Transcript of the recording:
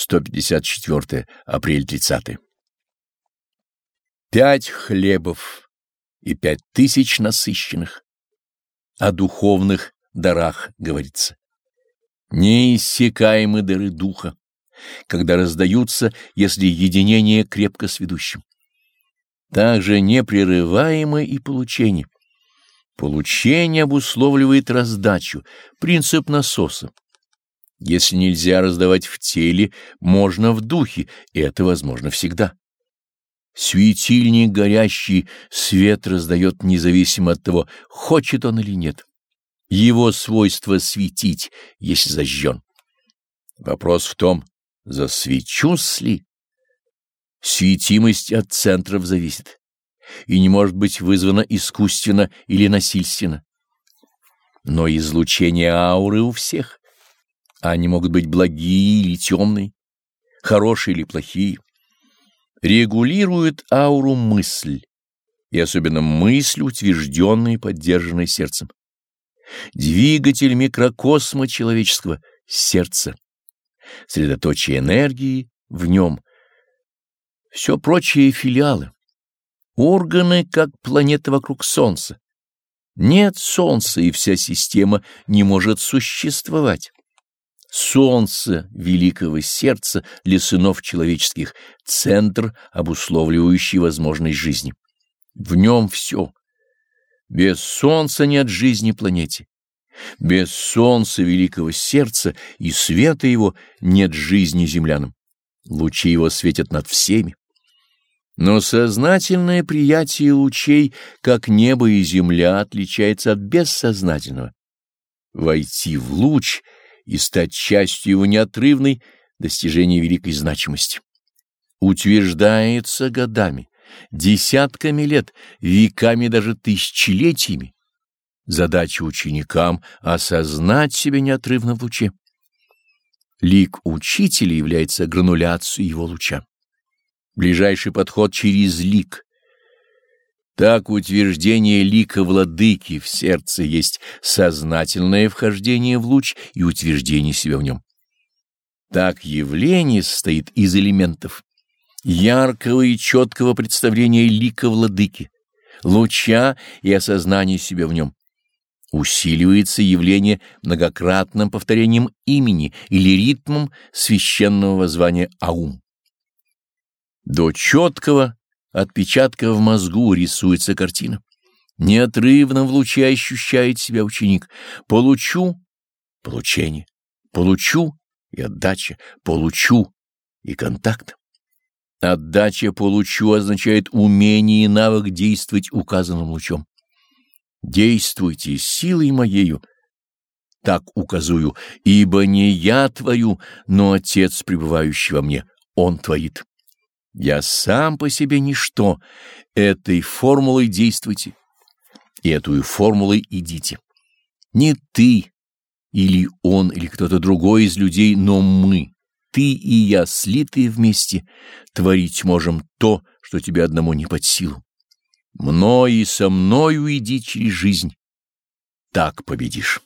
154 апрель 30 Пять хлебов и пять тысяч насыщенных. О духовных дарах говорится. Неиссякаемы дары духа, когда раздаются, если единение крепко с ведущим. Также непрерываемое и получение. Получение обусловливает раздачу, принцип насоса. Если нельзя раздавать в теле, можно в духе, и это возможно всегда. Светильник горящий свет раздает независимо от того, хочет он или нет. Его свойство светить, если зажжен. Вопрос в том, засвечусь ли? Светимость от центров зависит и не может быть вызвана искусственно или насильственно. Но излучение ауры у всех. Они могут быть благие или темные, хорошие или плохие. Регулирует ауру мысль, и особенно мысль, утвержденная и поддержанная сердцем. Двигатель микрокосма человеческого — сердце. Средоточие энергии в нем. Все прочие — филиалы. Органы, как планета вокруг Солнца. Нет Солнца, и вся система не может существовать. Солнце великого сердца для сынов человеческих, центр, обусловливающий возможность жизни. В нем все. Без солнца нет жизни планете. Без солнца великого сердца и света его нет жизни землянам. Лучи его светят над всеми. Но сознательное приятие лучей, как небо и земля, отличается от бессознательного. Войти в луч — и стать частью его неотрывной достижения великой значимости. Утверждается годами, десятками лет, веками, даже тысячелетиями. Задача ученикам — осознать себя неотрывно в луче. Лик учителя является грануляцией его луча. Ближайший подход через лик, так утверждение лика владыки в сердце есть сознательное вхождение в луч и утверждение себя в нем. Так явление состоит из элементов яркого и четкого представления лика владыки, луча и осознания себя в нем. Усиливается явление многократным повторением имени или ритмом священного воззвания Аум. До четкого отпечатка в мозгу рисуется картина. Неотрывно в луче ощущает себя ученик. Получу — получение, получу — и отдача, получу — и контакт. Отдача получу означает умение и навык действовать указанным лучом. Действуйте силой моею, так указую, ибо не я творю, но Отец, пребывающий во мне, Он творит. Я сам по себе ничто. Этой формулой действуйте. И эту формулой идите. Не ты или он, или кто-то другой из людей, но мы, ты и я, слитые вместе, творить можем то, что тебе одному не под силу. Мной и со мною иди через жизнь. Так победишь.